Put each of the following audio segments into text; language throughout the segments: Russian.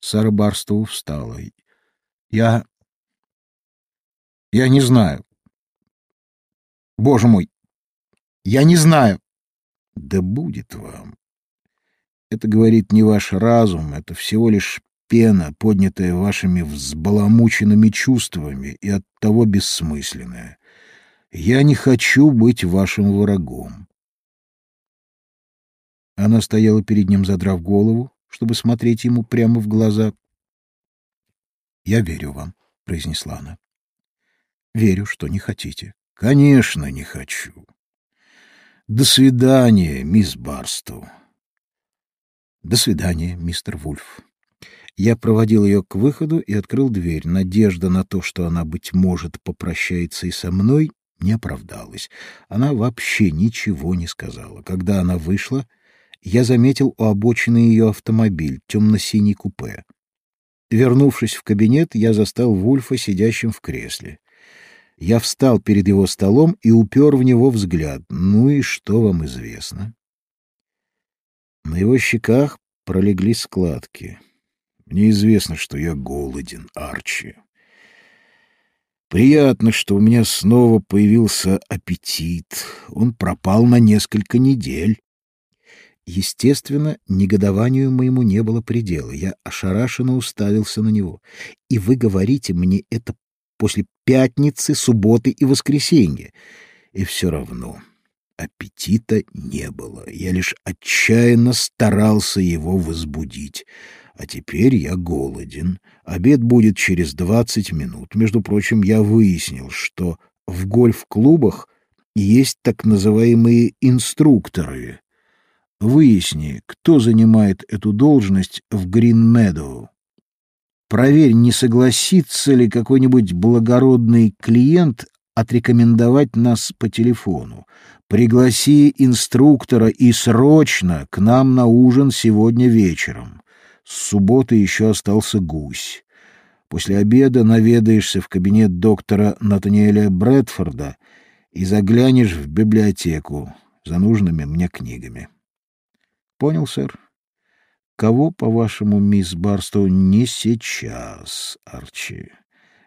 Сара Барстоу встала. Я... Я не знаю. Боже мой, я не знаю. Да будет вам. Это говорит не ваш разум, это всего лишь пена, поднятая вашими взбаламученными чувствами и оттого бессмысленная. Я не хочу быть вашим врагом. Она стояла перед ним, задрав голову, чтобы смотреть ему прямо в глаза. «Я верю вам», — произнесла она. «Верю, что не хотите». «Конечно, не хочу. До свидания, мисс Барстоу». «До свидания, мистер Вульф». Я проводил ее к выходу и открыл дверь. Надежда на то, что она, быть может, попрощается и со мной, не оправдалась. Она вообще ничего не сказала. Когда она вышла, я заметил у обочины ее автомобиль, темно-синий купе. Вернувшись в кабинет, я застал Вульфа сидящим в кресле. Я встал перед его столом и упер в него взгляд. «Ну и что вам известно?» На его щеках пролегли складки. «Мне известно, что я голоден, Арчи. Приятно, что у меня снова появился аппетит. Он пропал на несколько недель. Естественно, негодованию моему не было предела. Я ошарашенно уставился на него. И вы говорите мне это после пятницы, субботы и воскресенья. И все равно аппетита не было. Я лишь отчаянно старался его возбудить. А теперь я голоден. Обед будет через двадцать минут. Между прочим, я выяснил, что в гольф-клубах есть так называемые инструкторы, Выясни, кто занимает эту должность в Грин-Медоу. Проверь, не согласится ли какой-нибудь благородный клиент отрекомендовать нас по телефону. Пригласи инструктора и срочно к нам на ужин сегодня вечером. С субботы еще остался гусь. После обеда наведаешься в кабинет доктора Натаниэля Брэдфорда и заглянешь в библиотеку за нужными мне книгами. Понял, сэр? Кого, по-вашему, мисс Барстоу, не сейчас, Арчи?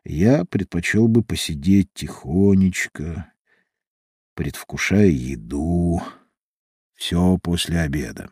Я предпочел бы посидеть тихонечко, предвкушая еду. Все после обеда.